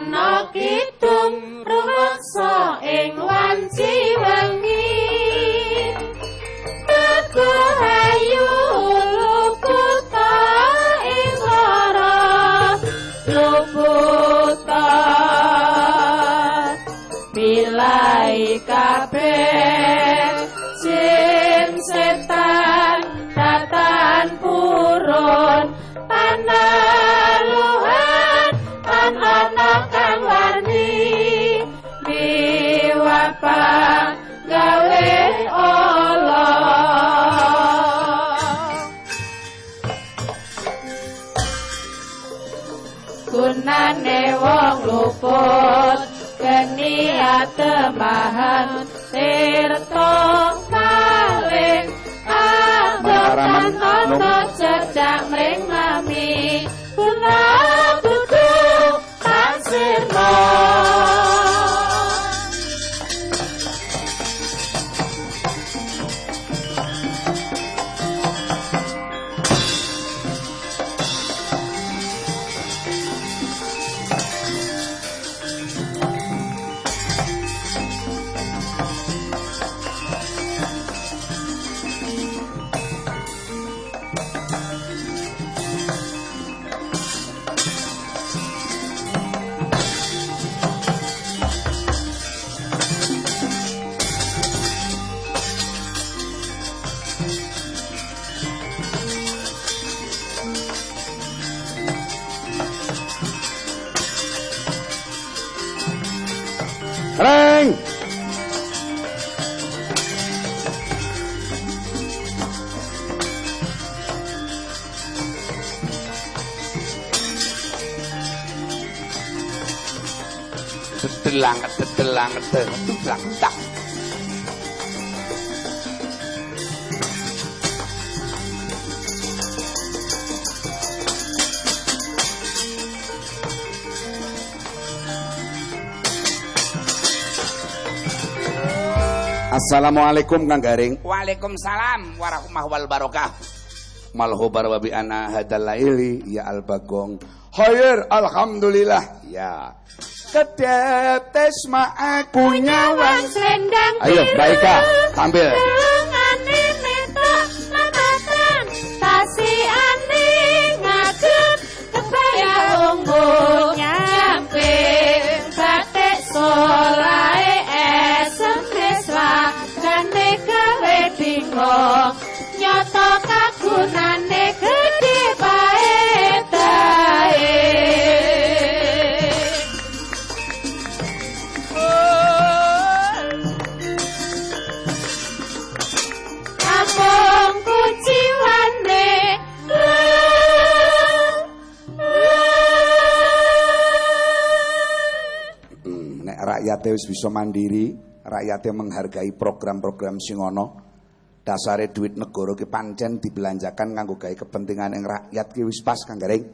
not. Atemahan tirta kaling abotan toto cecak mring mami Dedelang, dedelang, dedelang, tak. Assalamualaikum Kang Garing. Waalaikumsalam warahmatullahi wabarakatuh. Malhobar wa bi ana hadal laili ya al bagong. Khair alhamdulillah. Ya. Kedep tesma aku nyawang. selendang Ayo, Baika, tampil. Rakyatnya wis bisa mandiri, rakyatnya menghargai program-program sing ana. Dasare duit negara ki pancen dibelanjakan kanggo gawe kepentingan ing rakyat ki wis pas Kang Garing.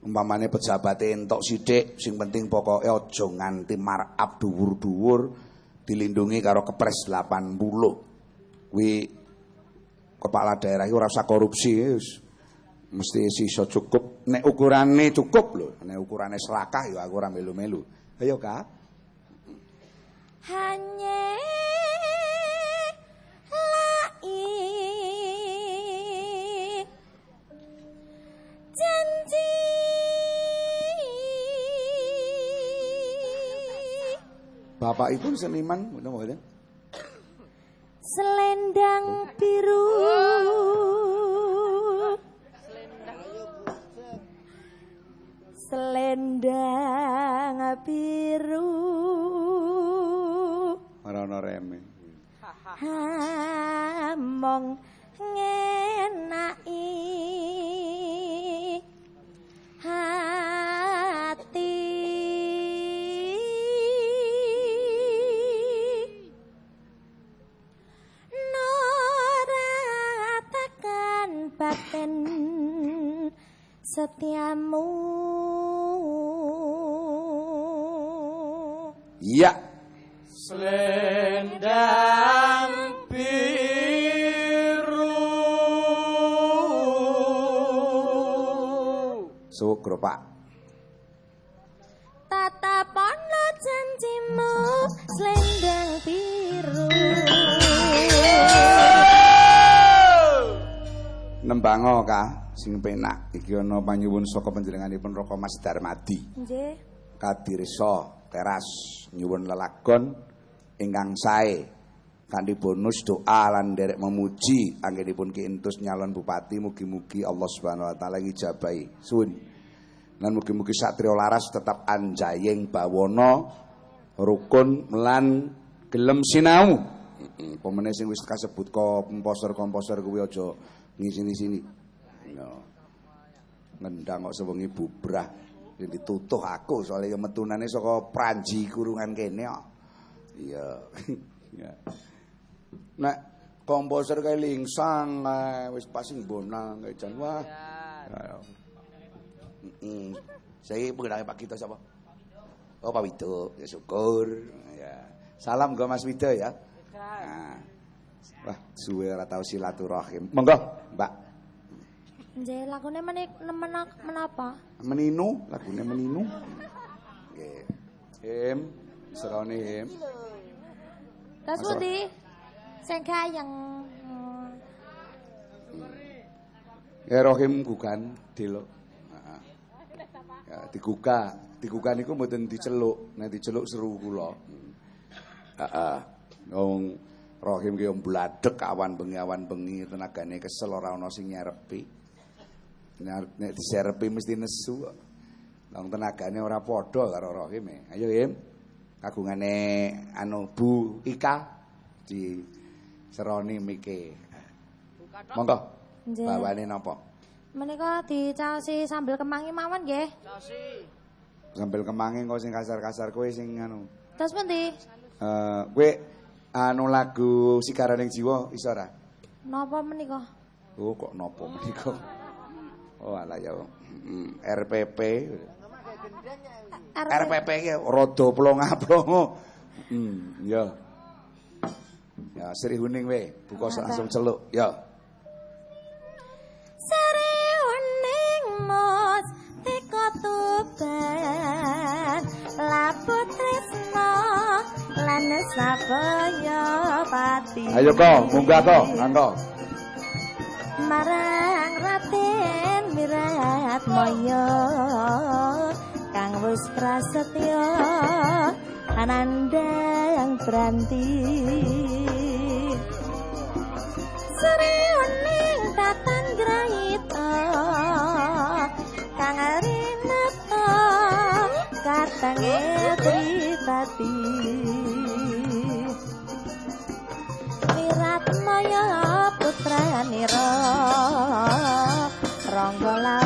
Umpamane pejabat entok sithik, sing penting pokoke aja nganti markup dhuwur-dhuwur dilindungi karo Kepres 80. Kuwi kepala daerah iki ora usah korupsi wis. Mesti sisa cukup nek ukurane cukup lho, nek ukurane serakah ya aku ora melu-melu. Ayo, Kak. hanya lain janji Bapak Ibu seniman, mudah-mudahan. Selendang biru. Selendang biru ana reme. hamong ngenai hati noratakan batin setiamu Iya. Selendang biru. Suwuk gerobak Tatapono janjimu Selendang biru. Nembango ka sing penak. Iki ana panyuwun saka panjenenganipun Roko Mas Darmadi. Nggih. Kadirsa teras nyuwun lelagon. Ingkang sae kanthi bonus doa lan derek memuji anggenipun Ki Entus nyalon bupati mugi-mugi Allah Subhanahu wa taala ngijabahi. Suwun. Lan mugi-mugi satrio laras tetap anjayeng bawana rukun lan gelem sinau. Pemene sing wis kasebut komposer-komposer kuwi aja ngisi-sini. Ya. Ngendang kok sewengi bubrah. Ditutuh aku soalnya ya metunane saka Pranji kurungan kene kok. Iya. Ya. Nek komposer kae lingsang kae wis pas sing bonang kae jan wah. Ya. Heeh. Saya pengenake Pak Kito sapa? Oh Pak Wido, ya syukur. Ya. Salam go Mas Wido ya. Nah. Wah, suwe ora tau silaturahim. Monggo, Mbak. Nggih, lagune menik menak menapa? Meninu, lagune meninu. Nggih. Him, serone him. Terus Masuk. pundi? Sing gayeng. Ya rohim gugan delo. Heeh. Ya diguga, diguga niku mboten diceluk, nek diceluk seru kula. Heeh. Wong rohim ki mbladek awan bengi awan bengi tenagane kesel ora ana sing nyarepi. Nek nek diserepi mesti nesu. kok. Wong tenagane ora padha karo rohim. e. Ayo Him. Kagungane anu Bu Ika di seroni mike. Monggo. Nggih. Bawane napa? Menika dicaosi sambel kemangi mawon nggih. Sambil kemangi kok sing kasar-kasar kowe sing anu. Terus pundi? Eh kowe anu lagu Sigaraning Jiwa iso ora? Napa menika? Oh kok nopo menika? Oh alah ya. Mm, RPP. RPP ki rada plonga-plongo. Hmm, ya. Ya, Sri Huning we, buka langsung celuk. Ya. Sari uning mos teko tuban labu tresno lan sabaya pati Ayo kok, munggah kok, angko. marang raten mirat moyo kang wis prasetyo anandang branti Sri uning tatan graita kang rinata katange pribadi. Wirat Maya putra nira Rangga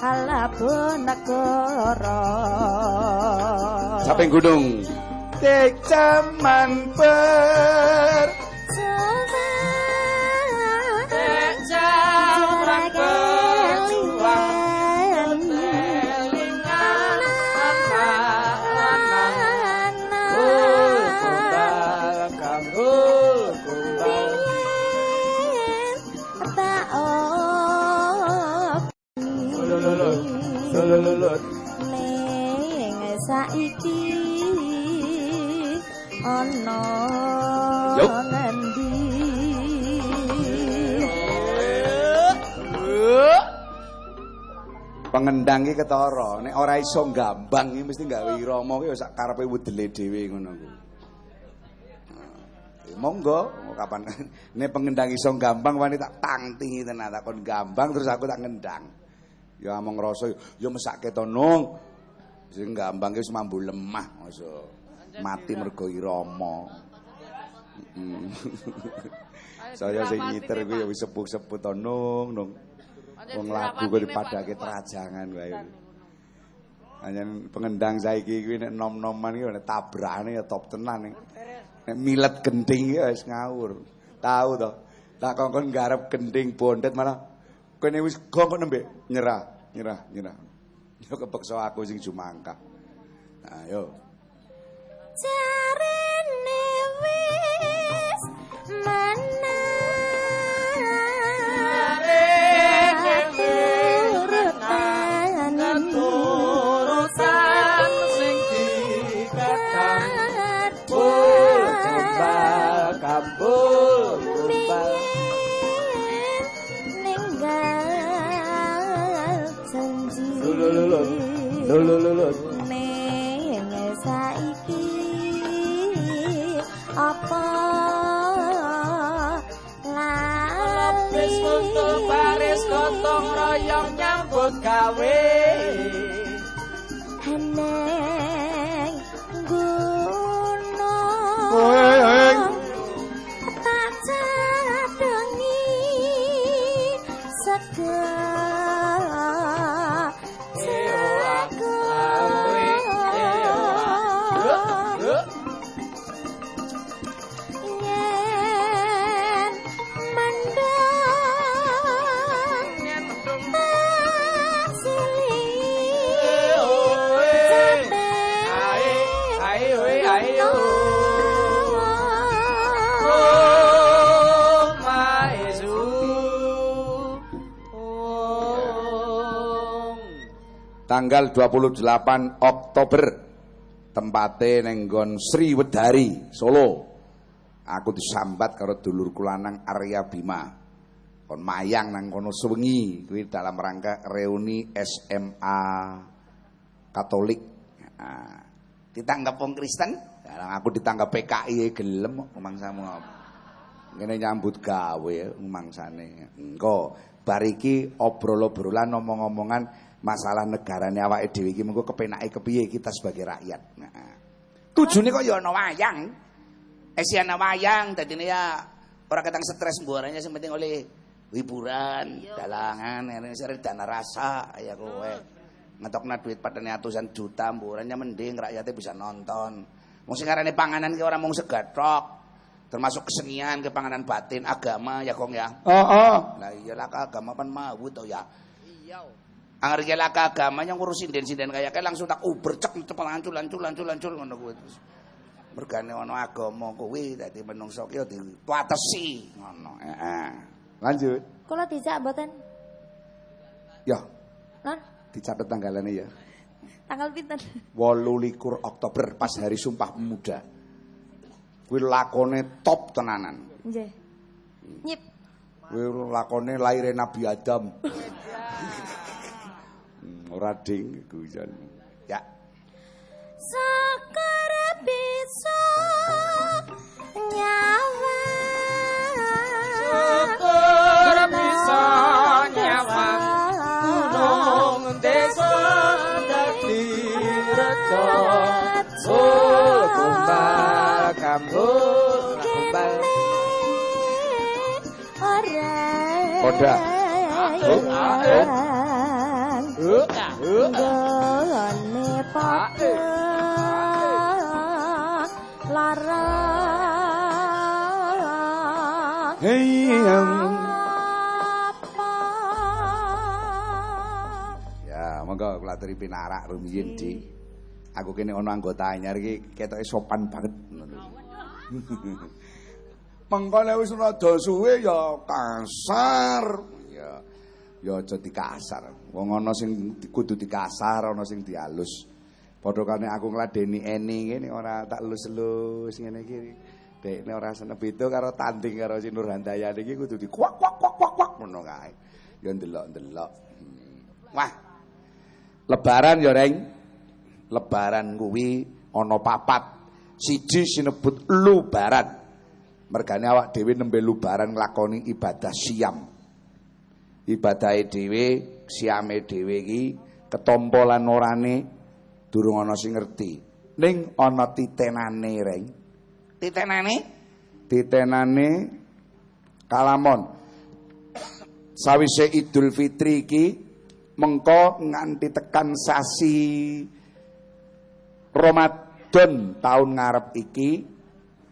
halabun negara Saping gunung. Tek jaman ber pengendang ki ketara nek ora iso gambang ki mesti gawe irama ki ya sak karepe wedele dhewe ngono kuwi. Monggo, kapan nek pengendang iso gambang wani tak tangtingi tenan takon gambang terus aku tak ngendang. Ya among ngrasa ya mesake to nung. Sing gambang ki wis mambu lemah masa mati mergo irama. Saya sing ngiter kuwi ya wis sepuh-sepuh to nung nung. Wong lagu kok dipadake trajangan wae. Anyen pengendang saiki kuwi nek nom-noman iki nek tabrane ya top tenan. Nek milet gending ya wis ngawur. Tahu to. Tak kongkon garap gending bondet malah kene wis kongkon nembe nyerah, nyerah, nyerah. Yo kepeksa aku sing jumangkah. Nah, yo. Jarene Lulu, lulu. ning saiki apa lali? Wis baris gotong royong nyambut gawe. Heneng gunung tak cadengi segala Tanggal 28 Oktober tempate ning nggon Sriwedari, Solo. Aku disambat karo dulurku lanang Arya Bima. Kon mayang nang kono sewengi kuwi dalam rangka reuni SMA Katolik. Nah, ditanggap wong Kristen, Sekarang aku ditanggap PKI gelem kok mangsamu apa. Ngene nyambut gawe mangsane. Engko bar iki obrol-obrolan omong-omongan masalah negarane awake dhewe iki mengko kepenake kepiye kita sebagai rakyat. Nah. Tujune kok ya ana wayang. Esi ana wayang dadine ya ora ketang stres mbuaranya sing penting oleh hiburan, dalangan, ini sering dana rasa ya kowe. Ngetokna duit padane atusan juta mbuaranya mending rakyatnya bisa nonton. Wong sing arane panganan ki ora mung segathok. Termasuk kesenian, kepanganan batin, agama ya kong ya. Oh, oh. Lah iya lah agama kan mau to ya. Iya. Angger ki lah agama yang ngurus sinden-sinden kaya kayak langsung tak uber cek cepet lancul lancul lancul lancul ngono kuwi terus. Mergane ana agama kuwi dadi menungso ki ya dituatesi ngono. Heeh. Lanjut. Kula dijak mboten? Ya, Non, dicatat tanggalane ya. tanggal pinten? 28 Oktober pas hari Sumpah Pemuda. Kuwi lakone top tenanan. Nggih. Nyip. Kuwi lakone laire Nabi Adam. Ora ding guyon. Ya. Sakar bisa nyawa Syukur bisa nyawa gunung desa dadi reca Oh, kumbal kambul kumbal Koda. Uh. Gone padha larang Hei yang apa Ya, monggo kula aturi pinarak rumiyin di. Aku kene ana anggota anyar iki ketoke sopan banget. Mengkone wis rada suwe ya kasar. Ya ya aja dikasar. Wong ana sing kudu dikasar, ana sing dialus. Padha kane aku ngladeni Eni ngene ora tak elus-elus ngene iki. Dekne ora seneng beda karo tanding karo si Nur Handayani iki kudu di kuak kuak kuak kuak kuak ngono kae. Ya ndelok-ndelok. Hmm. Wah, Lebaran ya Reng. Lebaran kuwi ana papat. Siji sinebut lubaran. Mergane awak dhewe nembe lubaran nglakoni ibadah siam. Ibadahe dhewe, siame dhewe iki ketompo lan orane durung ana sing ngerti. Ning ana titenane Reng. Titenane Ditenane kalamon. Sawise Idul Fitri iki mengko nganti tekan sasi Ramadan tahun ngarep iki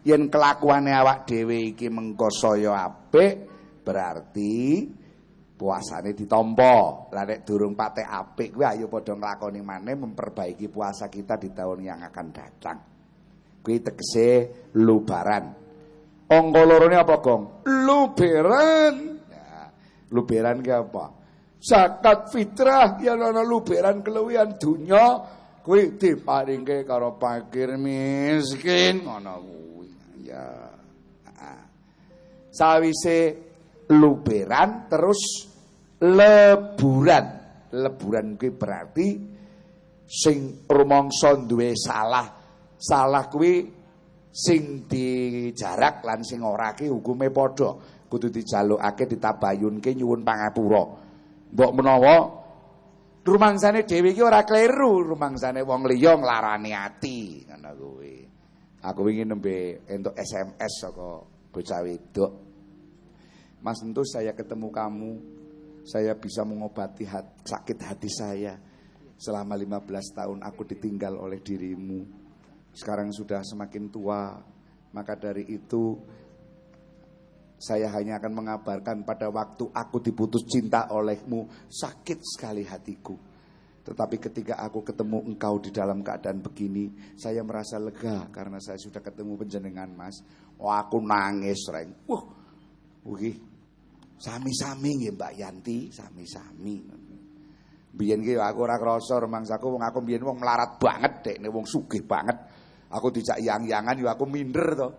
yen kelakuane awak dhewe iki mengko saya apik berarti puasane ditampa. Lah nek durung patek apik kuwi ayo padha nglakoni maneh memperbaiki puasa kita di tahun yang akan datang. Kuwi tegese lubaran. Angka lorone apa, Gong? Luberan. Ya, luberan ki apa? Zakat fitrah yen ana luberan keluwihan dunya kuwi diparingke karo fakir miskin ngono kuwi. Ya. Sawise luberan terus leburan. Leburan kuwi berarti sing rumangsa duwe salah. Salah kuwi sing dijarak lan sing ora ki hukume padha. Kudu dijalukake ditabayunke nyuwun pangapura. Mbok menawa rumangsane dhewe iki ora kleru, rumangsane wong liya nglarani ati, ngono kuwi. Aku wingi nembe entuk SMS saka bocah wedok. Mas tentu saya ketemu kamu, saya bisa mengobati hat, sakit hati saya. Selama 15 tahun aku ditinggal oleh dirimu. Sekarang sudah semakin tua, maka dari itu saya hanya akan mengabarkan pada waktu aku diputus cinta olehmu, sakit sekali hatiku. Tetapi ketika aku ketemu engkau di dalam keadaan begini, saya merasa lega karena saya sudah ketemu penjenengan mas. Oh aku nangis, reng. Wah, wih, sami-sami nggih Mbak Yanti, sami-sami. Biyen ki aku ora krasa rumangsaku wong aku biyen wong melarat banget dekne wong sugih banget. Aku dijak yang-yangan yo aku minder to.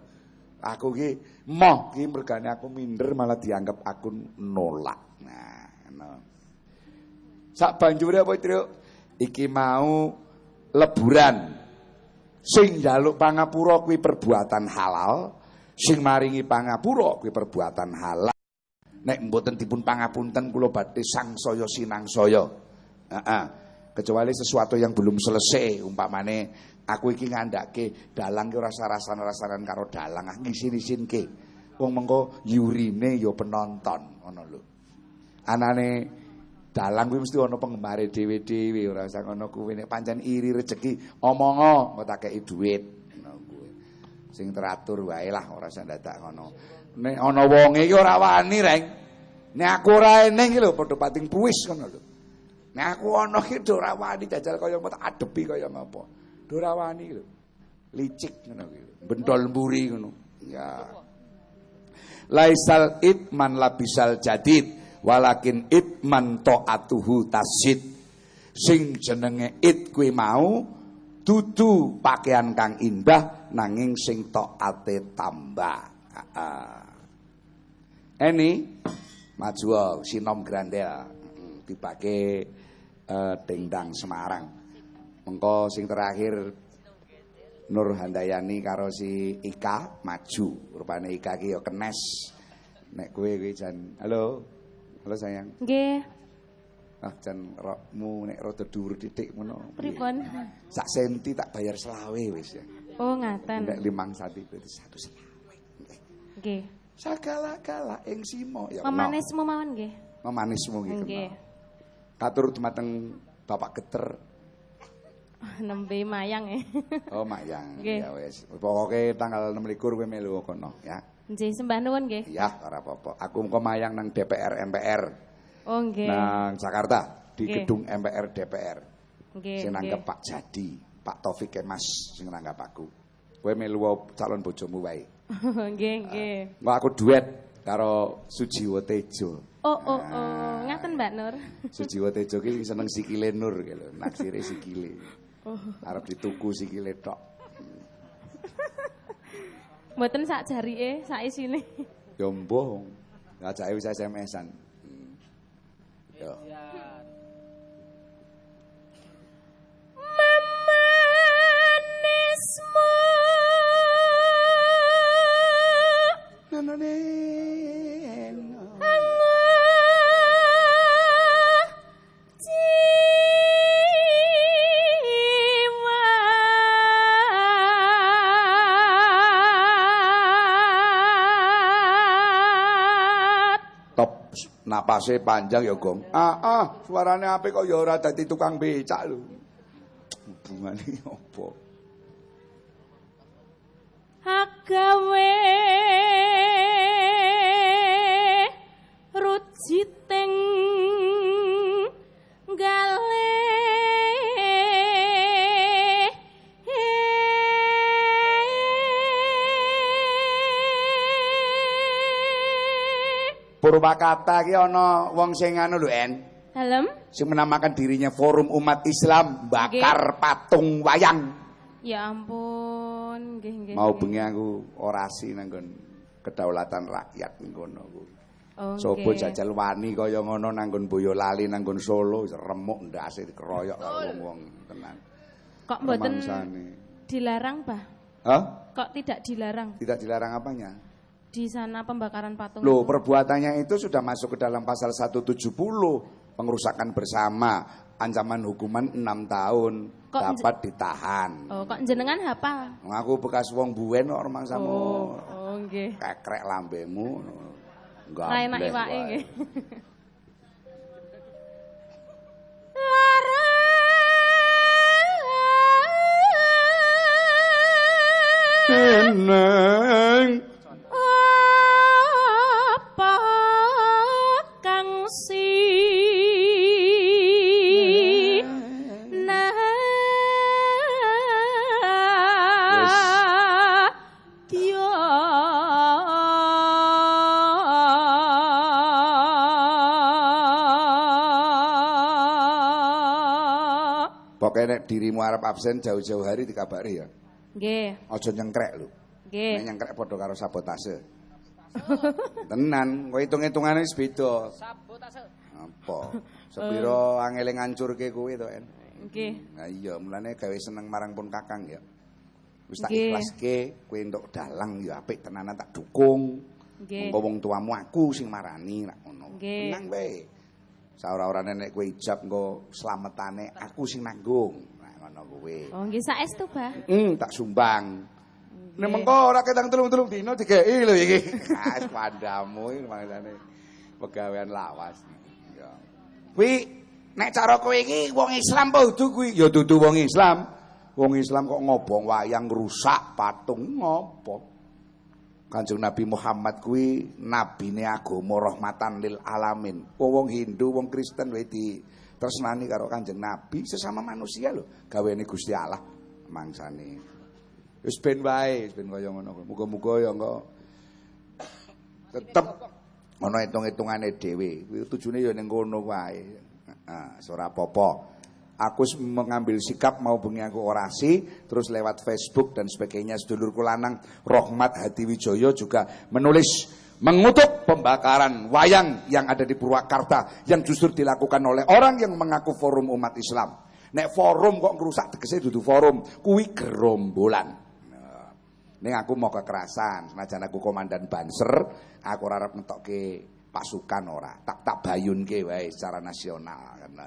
Aku ki moh ki mergane aku minder malah dianggap aku nolak. Nah, no. Sak banjure apa, Tru? Iki mau leburan. Sing njaluk pangapura kuwi perbuatan halal, sing maringi pangapura kuwi perbuatan halal. Nek mboten dipun pangapunten kula badhe sangsaya sinangsaya. Heeh. Kecuali sesuatu yang belum selesai umpamane aku iki ngandake dalang ki ora rasan-rasanan karo dalang ah ngisin-isinke. Wong mengko yurine ya penonton ngono lho. Anane dalang kuwi mesti ana pengemare dhewe-dhewe ora usah ngono kuwi nek pancen iri rezeki omongo engko tak kei dhuwit ngono kuwi. Sing teratur wae lah ora usah dadak ngono. Nek ana wonge iki ora wani reng. Nek aku ora eneng iki lho padha pating puis ngono lho. Nek aku ana iki ora wani jajal kaya mbok adepi kaya ngapa. Ora wani lho. Licik ngono kuwi. Bentol mburi ngono. Ya. Laisal itman labisal jadid walakin itman taatuhu tasid. Sing jenenge it kuwi mau dudu pakaian kang indah nanging sing taate tambah. Heeh. Ini maju sinom grandel dipake uh, dendang Semarang. Mengko sing terakhir Nur Handayani karo si Ika maju. Rupane Ika ki ya kenes. Nek kowe kuwi jan halo. Halo sayang. Nggih. Ah jan rokmu nek rada dhuwur titik ngono. Pripun? Sak senti tak bayar selawe wis ya. Oh, ngaten. Nek limang sati berarti satu selawe. Nggih. Sagala-gala ing simo ya. Memanis mawon nggih. Memanismu gitu. Nggih. Katur dumateng Bapak Geter Nembe mayang ya. Oh Mayang. Nggih. Ya wis. Pokoke tanggal 26 kowe melu kono ya. Nggih, sembah nuwun nggih. Ya ora apa-apa. Aku engko mayang nang DPR MPR Oh, nggih. nang Jakarta di Nggih. gedung MPR DPR. Nggih. Sing nanggep Pak Jadi, Pak Taufik Kemas sing nanggap aku. Kowe melu calon bojomu wae. Nggih, nggih. Engko aku duet karo Sujiwo Tejo. Oh, oh, oh. Ngaten Mbak Nur. Sujiwo Tejo ki seneng sikile Nur ki lho, naksire sikile. Oh. Arep dituku sikile tok. Mboten sak jarike, sak isine. Ya mbuh. Ngajake wis SMS-an. Hmm. Napase panjang ya, Gong. Ah, ah, suarane apik kok ya ora dadi tukang becak lho. Hubungane Purwakarta ki ana wong sing anu lho, En. Dalem Sing menamakan dirinya Forum Umat Islam bakar patung wayang. ya ampun nggih nggih Mau bengi aku orasi nang nggon kedaulatan rakyat ngono kuwi. Oh, Sopo jajal wani kaya ngono nang nggon Boyolali nang nggon Solo remuk ndase dikeroyok karo wong-wong tenan. kok mboten dilarang Bah Hah? kok tidak dilarang Tidak dilarang apanya? Di sana pembakaran patung Loh, itu? perbuatannya itu sudah masuk ke dalam pasal 170 pengrusakan bersama ancaman hukuman 6 tahun Kok dapat ditahan. oh kok jenengan hafal Aku bekas wong buwen kok orang sama oh oh nggih kekrek lambemu. Enggak. Ra enak iwake nggih. dirimu arep absen jauh-jauh hari dikabari ya. Nggih, Aja nyengkrek lho. nggih. Nek nyengkrek padha karo sabotase. Tenan, kok hitung-hitungane wis beda. Sabotase. Apa? Sepiro angele ngancurke kuwi to, En. Nggih. Nah iya, mulane gawe seneng marang pun Kakang ya. Wis tak Nggih. ikhlaske, kowe entuk dalang ya apik tenanan tak dukung. Nggih. Engko wong tuamu aku sing marani nak ngono. Tenang wae. Saora-orane nek kowe ijab engko slametane aku sing nanggung. Ngono kuwi. Oh, nggih saestu, Bah. Hmm, tak sumbang. Nek mengko ora ketang telung-telung dino dikeki lho iki. Ah, wis pandamu iki maksane pegawean lawas. Ya. Kuwi nek cara kowe iki wong Islam apa dudu kuwi? Ya dudu wong Islam. Wong Islam kok ngobong wayang rusak patung ngopo? Kanjeng Nabi Muhammad kuwi nabine agama rahmatan lil alamin. Wong wong Hindu, wong Kristen wae di tresnani karo Kanjeng Nabi sesama manusia lho, gaweane Gusti Allah mangsane. Wis ben wae, wis ben kaya ngono. Muga-muga ya engko tetep ana hitung-hitungane dhewe. Kuwi tujune ya ning kono wae. Heeh. Aku mengambil sikap mau bengi aku orasi terus lewat Facebook dan sebagainya sedulurku lanang Rohmat Hadi Wijoyo juga menulis mengutuk pembakaran wayang yang ada di Purwakarta yang justru dilakukan oleh orang yang mengaku forum umat Islam. Nek forum kok ngerusak tegese dudu forum, kuwi gerombolan. Nah, Ning aku mau kekerasan, senajan aku komandan Banser, aku ora arep ngetokke pasukan ora, tak tak bayunke wae secara nasional karena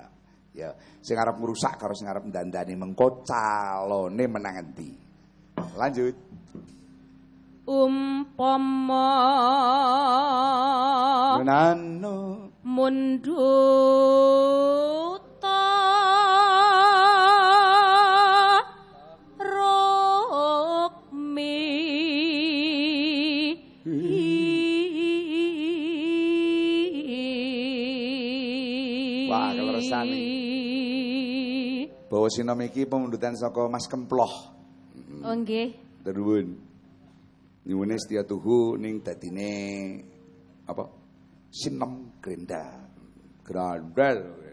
ya sing arep ngrusak karo sing arep ndandani mengko calone menang endi. Lanjut. Umpama Menano munduta rokmi Wah, keleresan bawa sinom iki pemundutan saka Mas Kemploh. Oh nggih. Terus nyuwune setiatuhu ning dadine apa sinem grendal grendal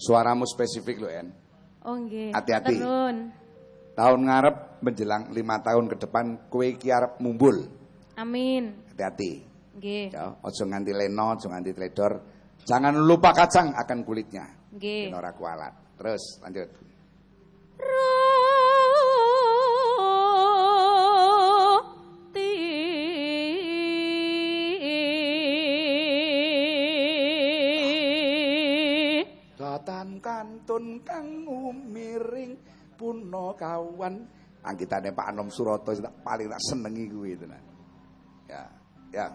Suaramu spesifik loh En. Oh nggih. Hati-hati. Tahun ngarep menjelang lima tahun ke depan kue kiar mumbul. Amin. Hati-hati. ojo ya, nganti leno, ojo nganti teledor. Jangan lupa kacang akan kulitnya. Nggih. kualat. Terus lanjut. Datan kantun kang umiring puna kawan. Anggitane Pak Anom Suroto sing tak paling tak senengi kuwi tenan. Ya, ya.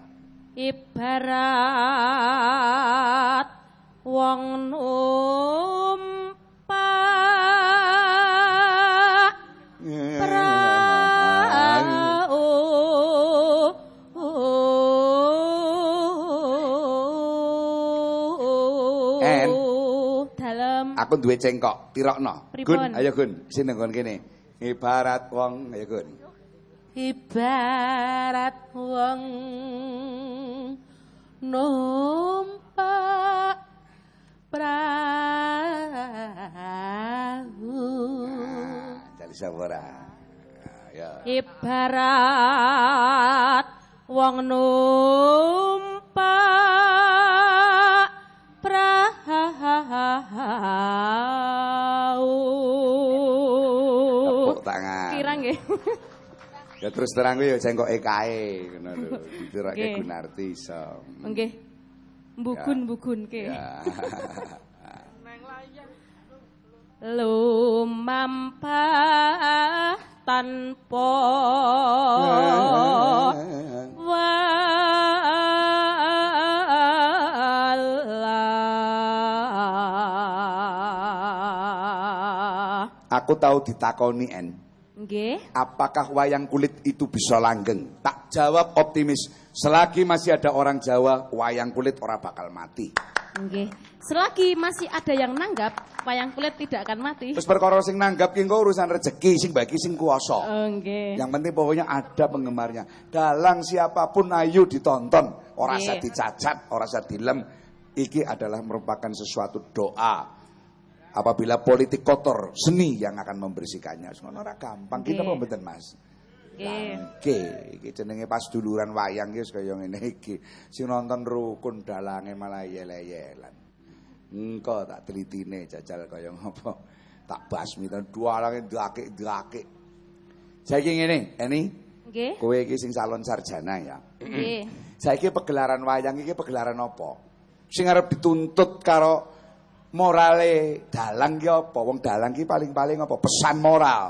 Ibarat wong numpak prau Aku duwe cengkok, tirokno. Gun, ayo Gun, sini nggon kene. Ibarat wong, ayo Gun. ibarat wong numpak perahu sabora. Ya. ibarat wong numpak Tepuk tangan. kira nggih Ya terus terang kuwi ya cengkoke kae ngono lho. Nggih. Gunarti iso. nggih mbugun-mbugun ke Ya. lumampah tanpa Aku tahu ditakoni en. nggih Apakah wayang kulit itu bisa langgeng? Tak jawab optimis. Selagi masih ada orang Jawa, wayang kulit ora bakal mati. nggih selagi masih ada yang nanggap wayang kulit tidak akan mati Terus perkara sing nanggap ki engko urusan rezeki, sing bagi sing kuwasa. Oh, nggih Yang penting pokoknya ada penggemarnya. Dalang siapa pun ayo ditonton. Ora usah dicacat, ora usah dilem. Iki adalah merupakan sesuatu doa. Apabila politik kotor, seni yang akan membersihkannya. Semono ora gampang. Kita mau mboten Mas. Oke, iki jenenge pas duluran wayang iki kaya ngene iki. Sing nonton rukun dalange malah yel-yelan. Engko tak telitine jajal kaya ngopo. Tak basmi ten dualange ndakik-ndakik. Saiki ngene, Eni, nggih kowe iki sing salon sarjana ya. nggih Saiki pegelaran wayang iki pegelaran apa? Sing arep dituntut karo morale dalang ki apa? Wong dalang ki paling-paling apa? Pesan moral.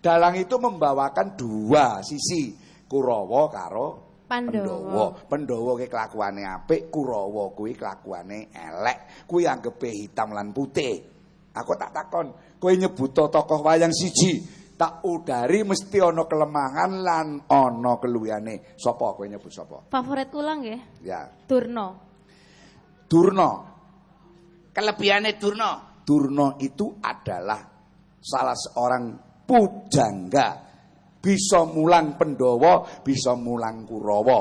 Dalang itu membawakan dua sisi, Kurawa karo Pandhawa. Pandhawa ki kelakuane apik, Kurawa kuwi kelakuane elek. Kuwi anggepe hitam lan putih. Aku tak takon, kowe nyebut tokoh wayang siji, tak udari mesti ana kelemahan lan ana keluwihane. Sapa kowe nyebut sapa? favorit kula nggih Ya, Durna Durna. Kelebihane Durna. Durna itu adalah salah seorang pujangga. Bisa mulang Pandhawa, bisa mulang Kurawa.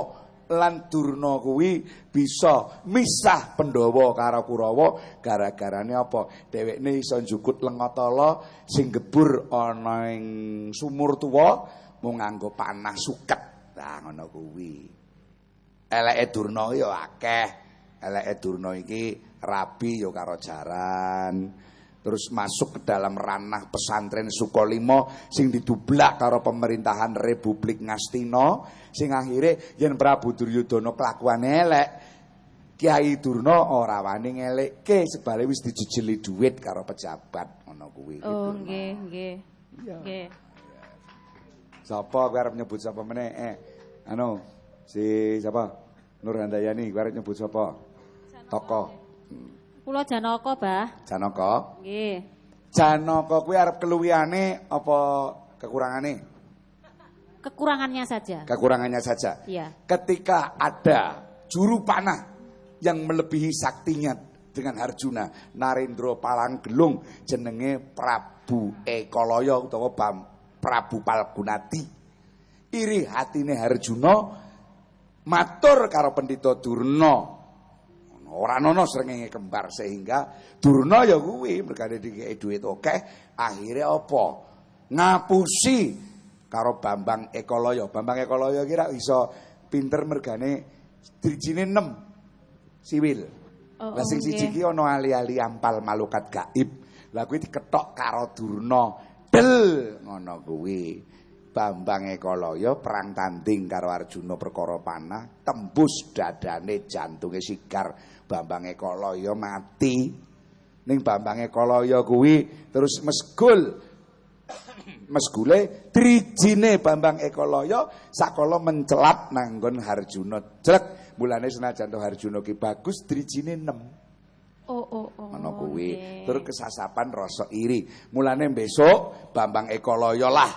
Lan Durna kuwi bisa misah Pandhawa karo Kurawa gara-garane apa? Dhewekne iso njukut Lengatala sing gebur ana ing sumur tuwa mung nganggo panah suket. Nah ngono kuwi. Eleke Durna ya akeh. Eleke Durna iki rabi ya karo jaran. Terus masuk ke dalam ranah pesantren Sukolimo sing didublak karo pemerintahan Republik Ngastina sing akhirnya yen Prabu Duryudana kelakuane elek Kiai Durna ora wani ngelekke sebale wis dijejeli dhuwit karo pejabat ngono kuwi. oh nggih nggih nggih Sapa kowe arep nyebut sapa meneh? Eh, anu si siapa? Nur Handayani kowe arep nyebut sapa? Tokoh kula Janaka Bah Janaka. nggih Janaka kuwi arep keluwihane apa kekurangane? kekurangannya saja Kekurangannya saja. iya Ketika ada juru panah yang melebihi saktinya dengan Arjuna, Narendra Palanggelung jenenge Prabu Ekalaya utawa Prabu Palgunati. Iri hatine Arjuna matur karo Pendhita Durna. Ora ana srengenge kembar sehingga Durna ya kuwi mergane dikeki dhuwit akeh, akhire apa? Ngapusi karo Bambang Ekalaya. Bambang Ekalaya kira iso pinter mergane drijine 6 siwil. Oh, Lah sing siji nggih. ki ana ali-ali ampal malukat gaib. Lah kuwi diketok karo Durna. Del ngono kuwi. Bambang Ekalaya perang tanding karo Arjuna perkara panah, tembus dadane jantunge sigar. Bambang Ekalaya mati. ning Bambange Kalaya kuwi terus mesgul. Mesgule drijine Bambang Ekolaya sakala mencelat nanggon Harjuna. Jrek mulane senajan to Harjuna ki bagus drijine 6. Oh oh oh. ngono kuwi. Terus kesasapan rasa iri. Mulane besok Bambang Ekolaya lah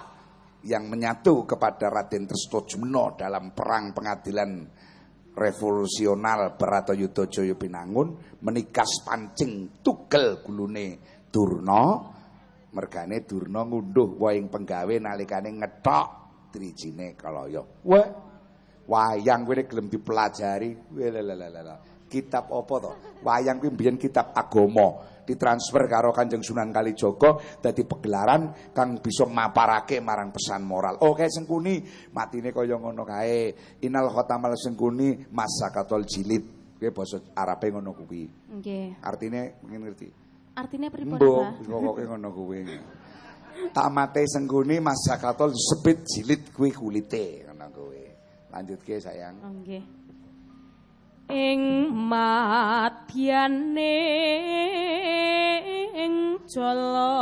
yang menyatu kepada Raden Trestojumna dalam perang pengadilan revolusional Bratayuda Jaya Pinangun menikas pancing tugel gulune Durna. Mergane Durna ngunduh waing penggawe nalikane ngethok drijine Kalaya. Wah, wayang kuwi gelem dipelajari. Welalalala. Kitab apa to? Wayang kuwi mbiyen kitab agama, ditransfer karo Kanjeng Sunan Kalijaga dadi pegelaran kang bisa maparake marang pesan moral. Oh, kayak Sengkuni, matine kaya ngono kae. Inal khotamal Sengkuni masakatol jilid. Kuwi basa Arabe ngono kuwi. Nggih. Artine mungkin ngerti. Artinya pripun, Mbok, Pak? pokoke ngono kuwi. Tamate Sengkuni masakatol sepit jilid kuwi kulite ngono kuwi. Lanjutke sayang. Oh, nggih. Ing madyane ing jala.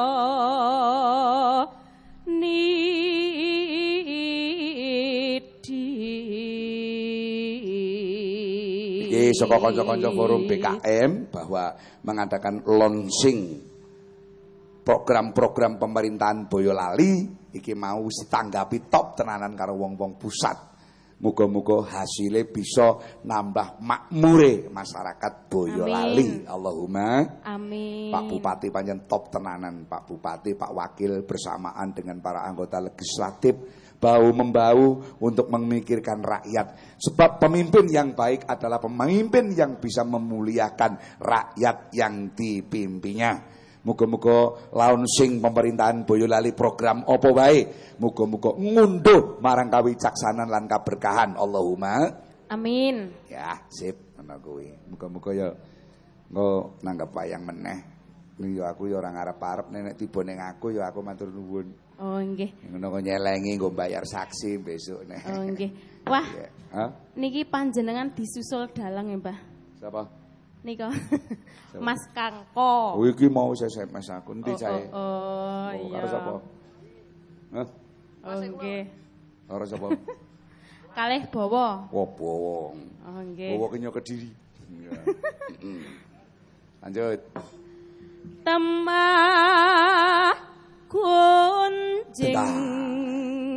Iki saka kanca-kanca forum BKM bahwa mengadakan launching program-program pemerintahan Boyolali iki mau ditanggapi top tenanan karo wong-wong pusat. Muga-muga hasilnya bisa nambah makmure masyarakat Boyolali. Allahumma Amin. Pak Bupati panjang top tenanan Pak Bupati, Pak Wakil bersamaan dengan para anggota legislatif bau membau untuk memikirkan rakyat. Sebab pemimpin yang baik adalah pemimpin yang bisa memuliakan rakyat yang dipimpinnya. Muga-muga launching pemerintahan Boyolali program opo wae. Muga-muga ngunduh marang kawicaksanan lan keberkahan. Allahumma Amin. Ya, sip ngono kuwi. Muga-muga ya engko nanggap wayang meneh. Ya aku ya ora ngarep-arep nek tiba ning aku ya aku matur nuwun. Oh nggih. Ngono kok nyelengi nggo bayar saksi besok nek. Oh nggih. Wah, niki panjenengan disusul dalang ya, Mbah. Siapa? Nika. Mas Kangko. Oh iki mau SMS aku endi Oh, cae? oh, oh, Oh, iya. Karo sapa? Hah? Oh nggih. Karo sapa? Kalih bawa. Wah, bowong. Oh nggih. Bowong nyok Kediri. Ya. Mm-mm. Lanjut. Temah kunjing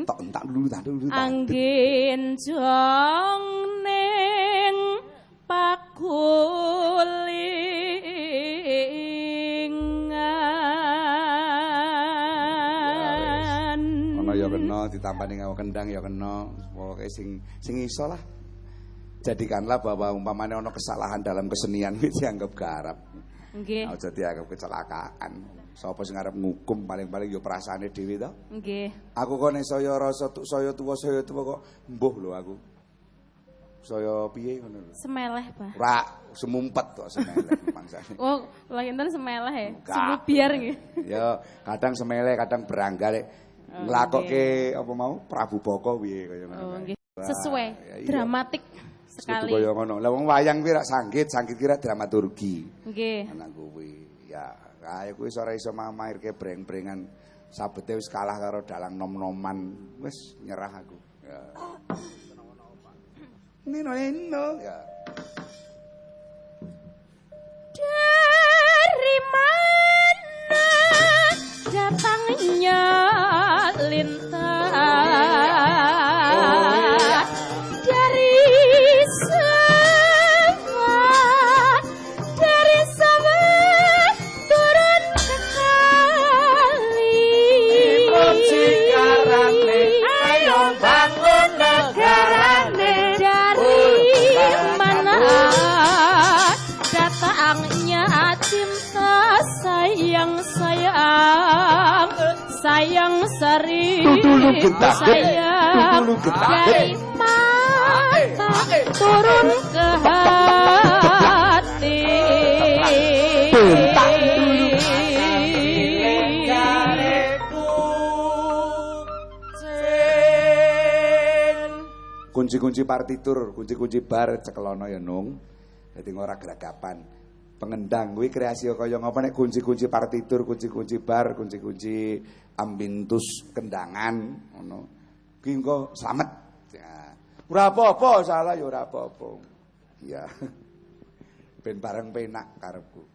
Tak entak dulu, tak dulu. angin jong ditampani ngawa kendang ya kena. Pokoke sing sing iso lah. Jadikanlah bahwa umpamanya ono kesalahan dalam kesenian itu dianggap garap. nggih Aja dianggap kecelakaan. Sapa sing arep ngukum paling-paling ya perasaane dhewe to. nggih Aku kok nek saya rasa saya tuwa saya tuwa kok mbuh lho aku. Saya piye ngono lho. semeleh Pak Ora semumpet kok semeleh mangsane. Oh, lagi enten semeleh ya. Biar nggih. Ya, kadang semele, kadang beranggal. Nglakoke apa mau Prabu Boko piye kaya ngono. Oh, nggih. Sesuai, dramatik sekali. kaya ngono. Lah wong wayang kuwi rak sanggit, sanggit kira dramaturgi. Nggih. Anak kuwi. Ya, kaya kuwi ora iso mamairke breng-brengan. Sabete wis kalah karo dalang nom-noman. Wis nyerah aku. Ya. Nino nino. Ya. Dari mana datangnya lintah sayang sayang sayang seri Tutulu getah. sayang Tutulu getah. mata turun ke hati Bentak dulu. Kunci-kunci partitur, kunci-kunci bar cekelono ya nung. Dadi ora geragapan. Pengendang kuwi kreasi kaya ngapa nek kunci-kunci partitur, kunci-kunci bar, kunci-kunci ambintus kendangan ngono. Ki engko slamet. Ya. Ora apa-apa, salah ya ora apa-apa. Iya. Ben bareng penak karepku.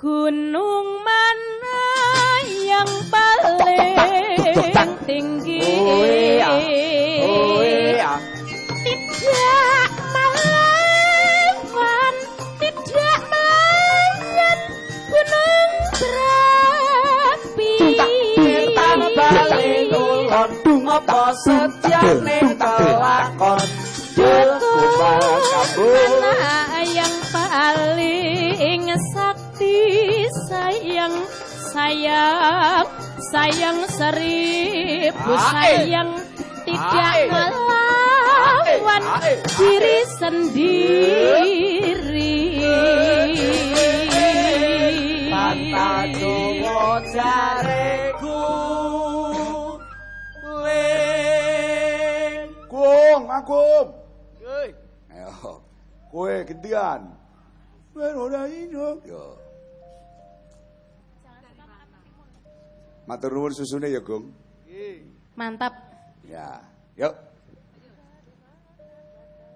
Gunung mana yang paling tinggi? Oh iya. Oh iya. Tidak gunung berapi. Tang balik ulon apa sejane kelakon kabul Mana yang paling sakti sayang sayang sayang seribu sayang tidak melawan diri sendiri Tata Jawa jareku ling Kung, Agung. Ayo. Kowe ora iso. Yo. Matur nuwun susune ya, Gung. mantap Ya. Yuk.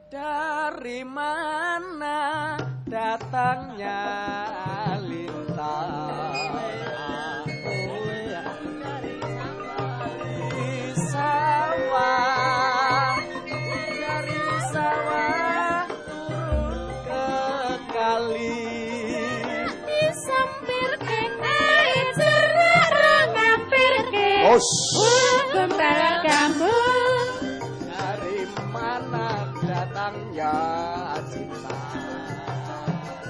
Dari mana datangnya lintang Dari sawah Dari sawah turun ke kali disampir ke air cerak ngampir ke Os. kembali kamu datangnya cinta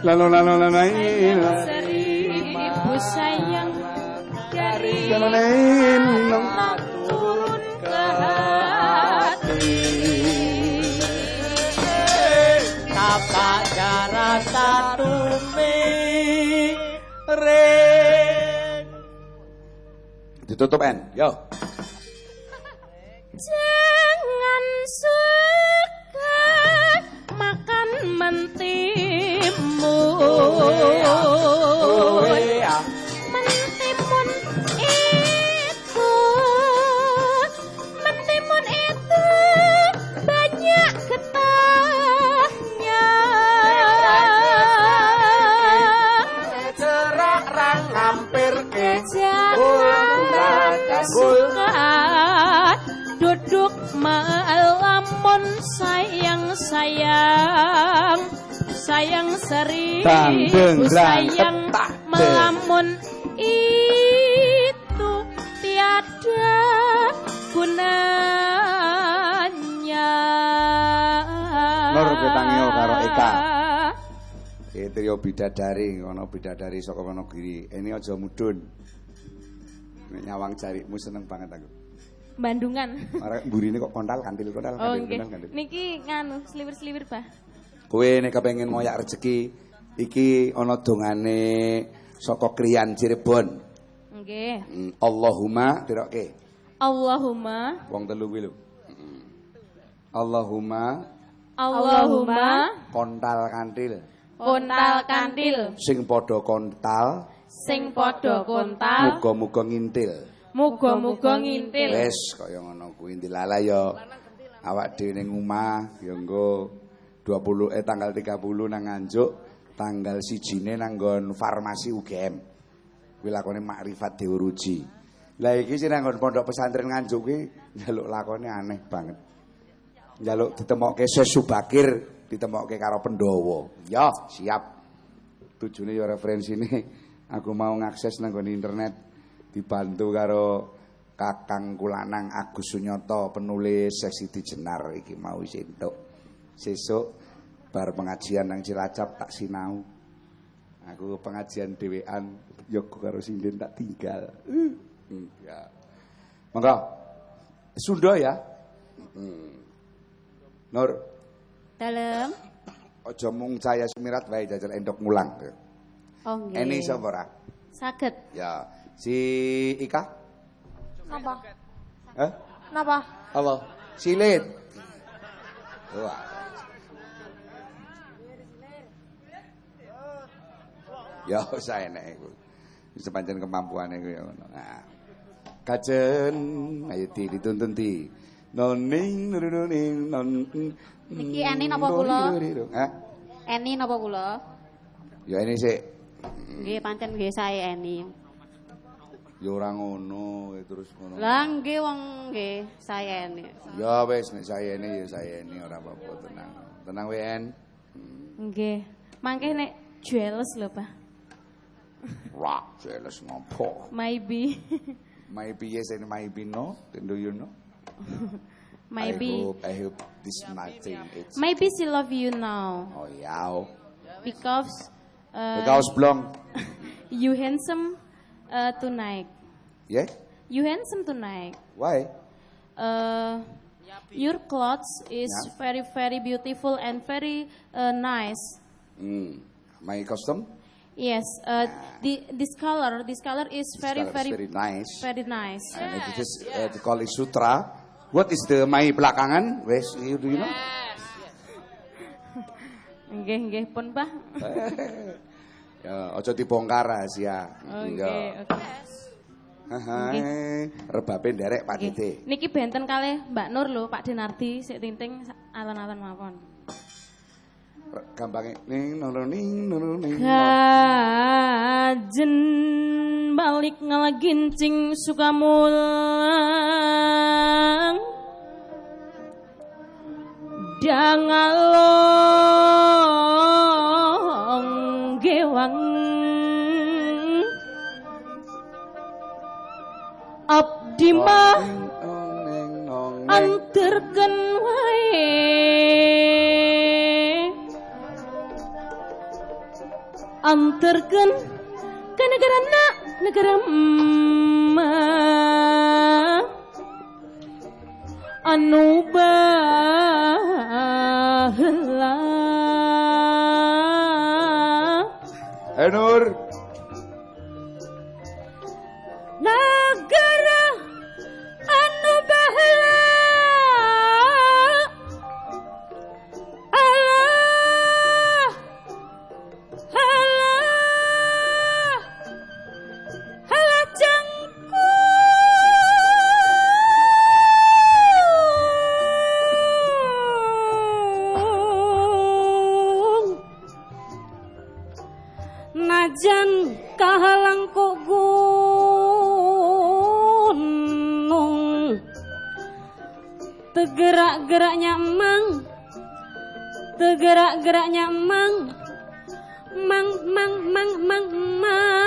Lalu lalu lalu seribu sayang dari lalu turun ke hati Tapa cara satu ring Ditutup en. Yo. Jangan suka duduk melamun sayang sayang sayang seribu Tandeng, sayang melamun itu tiada gunanya. Nur ketangio karo Eka. Eh trio bidadari ngono bidadari saka Wonogiri. Ini aja mudun. Nyawang jarikmu seneng banget aku. Bandungan. Ora mburine kok kontal kantil kontal Oh kantil nggih. kontal kantil. Niki nganu sliwir-sliwir, Bah. Kowe nek kepengin moyak rezeki iki ana dongane saka Kriyan Cirebon. Nggih. Hmm, Allahumma tiroke. Allahumma Wong telu kuwi lho. Hmm. Allahumma Allahumma kontal kantil kontal kantil sing padha kontal sing padha kontal muga-muga ngintil. muga-muga ngintil. Wes kaya ngono kuwi dilala ya awak dhewe ning omah ya engko 20 eh tanggal 30 nang Nganjuk, tanggal 1 nang nggon farmasi UGM. Kuwi lakone makrifat diuruji. Lah iki sing nang pondok pesantren Nganjuk kuwi njaluk lakone aneh banget. Njaluk ditemokke Sesubakir, ditemokke karo Pendowo. Ya, siap. Tujune ya referensine aku mau ngakses nang internet dibantu karo Kakang Kulanang Agus Sunyoto penulis seksi Jenar iki mau wis entuk. Sesuk bar pengajian nang Cilacap tak sinau. Aku pengajian dhewean yoga karo sinden tak tinggal. Hmm, ya. Monggo. Sunda ya. Hmm. Nur, Dalem. aja mung cahaya sumirat wae jajal endok mulang. Oh nggih. Eni sapa ora? Saged. Ya, si Ika? Napa? Hah? Napa? Apa? Silit. Wah. Ya saeneke iku. Wis pancen kemampuane iku ya ngono. Nah. Kajen ayo di dituntun di. Noning nuruning non. Niki Eni napa kula? Hah? Eni napa kula? Ya ini sik. Nggih pancen nggih sae Eni. Ya ora ngono, terus ngono. Lah nggih wong nggih sae Eni. Ya wis nek saya ini ya saya ini ora apa-apa tenang. Tenang WN. Nggih. Mangke nek jealous lho, Pak. Wah, jelas ngopo. Maybe. Maybe yes and maybe no. Then do you know? maybe. I Maybe. hope, I hope this nothing. It's Maybe she love you now oh yeah. because uh, Because blong. you handsome uh, tonight. Yeah? You handsome tonight. Why? Uh, your clothes is Yeah. very very beautiful and very uh, nice. Hmm. My custom? Yes, uh, the, this color, this color is very color is very very nice. very nice. And it is uh, to call it sutra. What is the my belakangan? Wes, you do you know? Nggih nggih pun Pak. Ya, ojo dibongkar rahasia. Oke Ya. oke. Hai, rebabe nderek Pak. Niki benten kalih Mbak Nur lho, Pak Denardi sik tinting alon-alon mawon gampangnya ning nuruning nuruning kajen balik ngalagincing suka mulang dangalong gewang. Abdi mah anterken wae. antarkan ke negara nak negara ma. Anu bahla Enur eh, najan kahalang kok gunung. Tegerak-geraknya emang tegerak-geraknya emang mang mang mang mang mang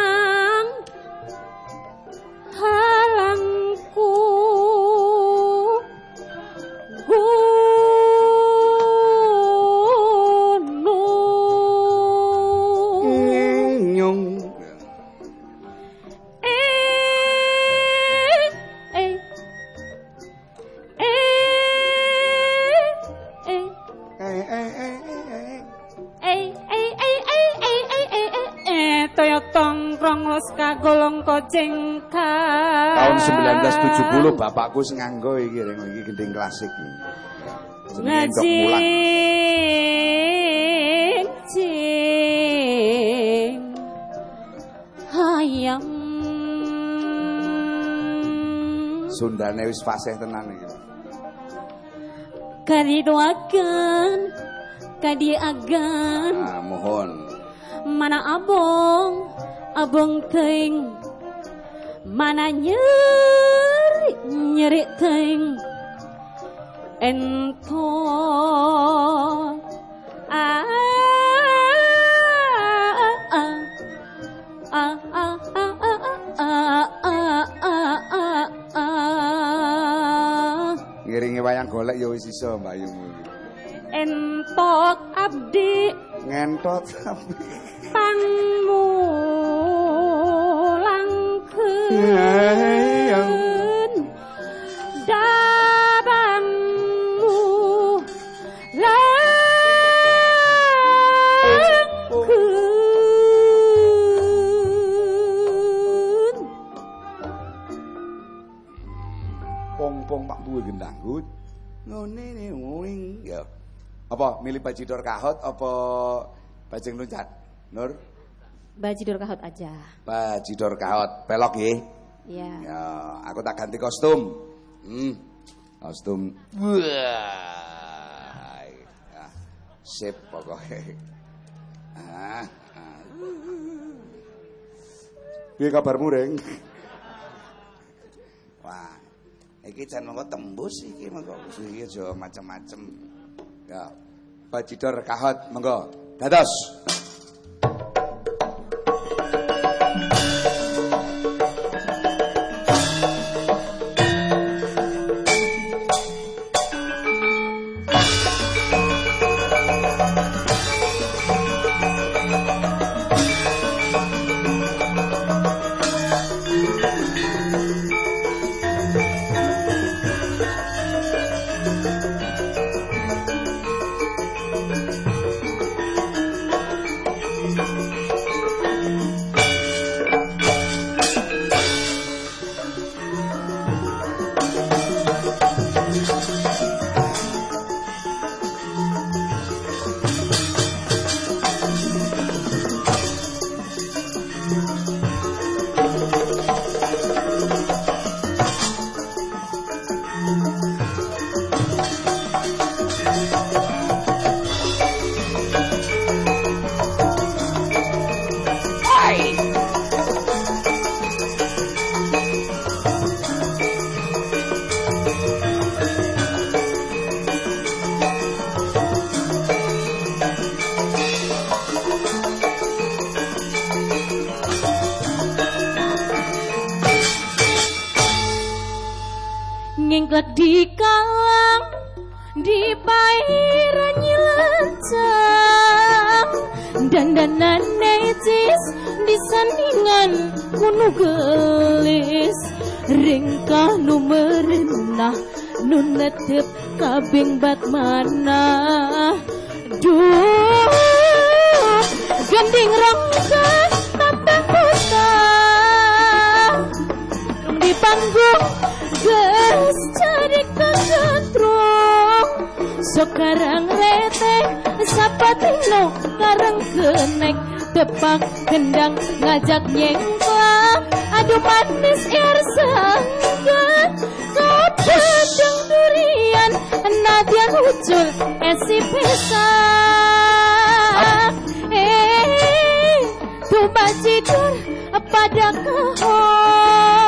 bapakku sing nganggo iki reng iki gending klasik. Jenenge Mulan. Ngajing, jing, hayam. Sundane wis fasih tenan iki. Kadidoakan, kadiagan, Ah, mohon. mana abong, abong ting, mana nyerik teng ento a ngiringi wayang golek ya wis iso Mbak Yumi. Entok abdi. Ngentot abdi. Pangmu langkung. Apa milih bajidor kahot apa bajing loncat? Nur. Bajidor kahot aja. Bajidor kaot, pelok nggih. Iya. Ya, aku tak ganti kostum. Hmm. Kostum. Wah. Ya, sip pokoknya. Ah. ah. Piye kabarmu, Reng? Wah. Iki jan mengko tembus iki mengko iki aja macem-macem. Ya. Bajidor kahot monggo. Dados. Nadyan ucul esi eh, Eh, tumpah cikur pada kehormatan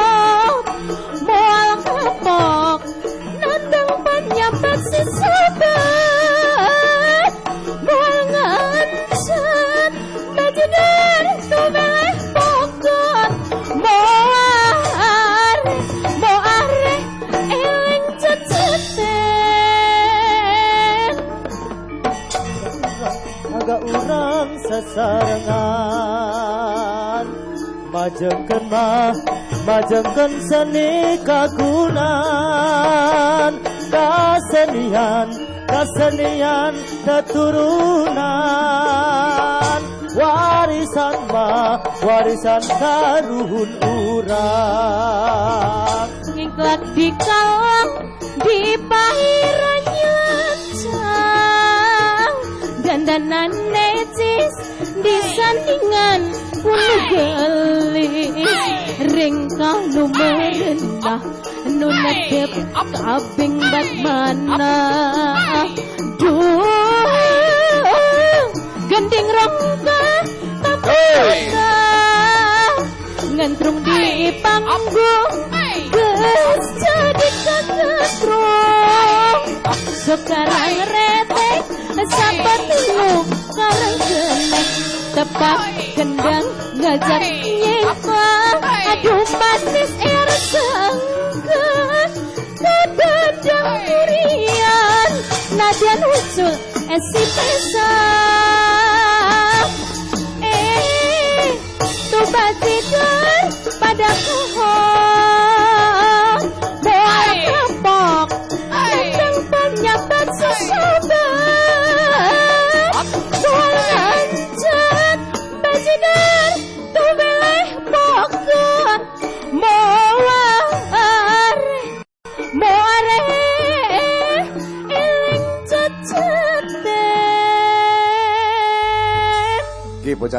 mah majengkeun seni kagunan kasenian kasenian keturunan. Warisan mah warisan karuhun urang. Ngingklak di kalang di pairan nyelancang dandanan necis di Punagali Ringka numerenda Nunadip kabing batmana Duh genting rongga Tapungga Ngentrung di panggung Ges jadi keketrung Sekarang retek Sampai luka karang genek Tepat gendang ngajak nyempang aduh manis air sanggan kadadang durian nadian usul esi pesan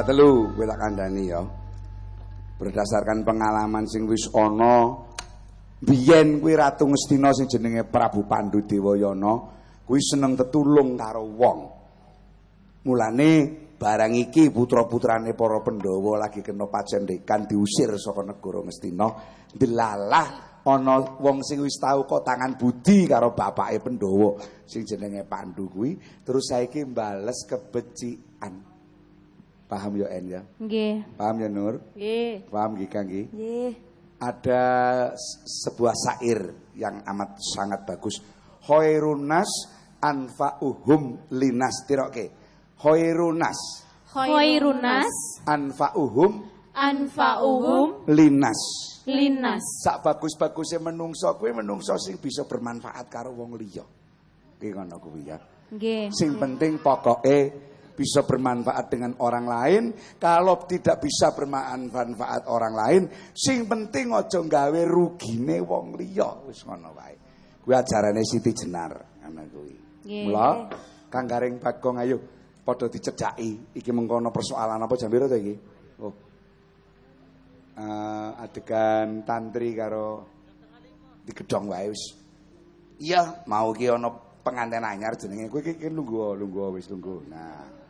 bocah telu kowe tak kandhani ya. Berdasarkan pengalaman sing wis ana biyen kuwi Ratu Ngastina sing jenenge Prabu Pandu Dewayana kuwi seneng tetulung karo wong. Mulane barang iki putra-putrane para Pandhawa lagi kena pacendekan diusir saka negara Ngastina delalah ana wong sing wis tau kok tangan budi karo bapake Pandhawa sing jenenge Pandu kuwi terus saiki mbales kebecikan. Paham ya En ya? Nggih. Paham ya Nur? Nggih. Paham Gika nggih? Nggih. Ada sebuah syair yang amat sangat bagus. Hoirunas anfa'uhum linas tiroke. Hoirunas Khairunas anfa'uhum anfa'uhum linas. linas. Sak bagus-bagusnya menungso kuwi menungso sing bisa bermanfaat karo wong liya. Ki ngono kuwi ya. Nggih. Sing penting pokoke bisa bermanfaat dengan orang lain. Kalau tidak bisa bermanfaat orang lain, sing penting aja gawe rugine wong liya. Wis ngono wae. Kuwi ajarane Siti Jenar ngono kuwi. Mula Kang Garing Bagong ayo padha dicedhaki. Iki mengkono persoalan apa jambira to iki? Oh. Eh, adegan tantri karo digedhong wae wis. Iya, mau ki ana pengantin anyar jenenge kowe iki lungguh lungguh wis lungguh. Nah.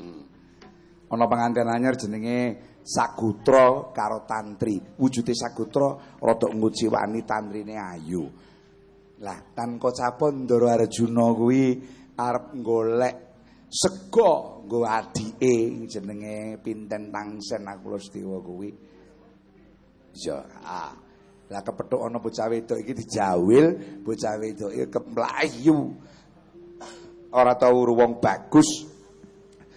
Hmm. Ana pengantin anyar jenenge Sagutra karo tantri. Wujude Sagutra rada ngujiwani tantrine ayu. Lah, tan kocapon Ndara Arjuna kuwi arep golek sego nggo adike jenenge Pinten Tangsen Akulastiwa kuwi. Ya, ah. Lah kepethuk ana bocah wedok iki dijawil, bocah wedok iki kemlayu. Ora tau wong bagus.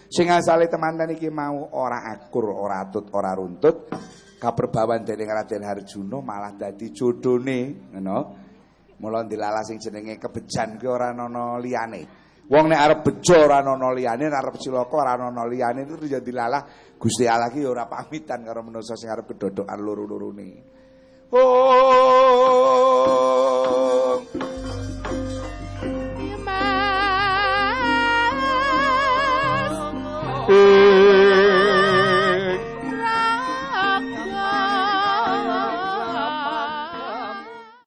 Sing asale temanten iki mau ora akur, ora atut, ora runtut. Kaperbawan dening Raden Harjuna malah dadi jodhone, ngono. Mula dilala sing jenenge kebejan kuwi ora ana liyane. Wong nek arep bejo ora ana liyane, nek arep cilaka ora ana liyane itu ya dilala Gusti Allah ki ora pamitan karo manusa sing arep kedodokan loro-lorone. Oh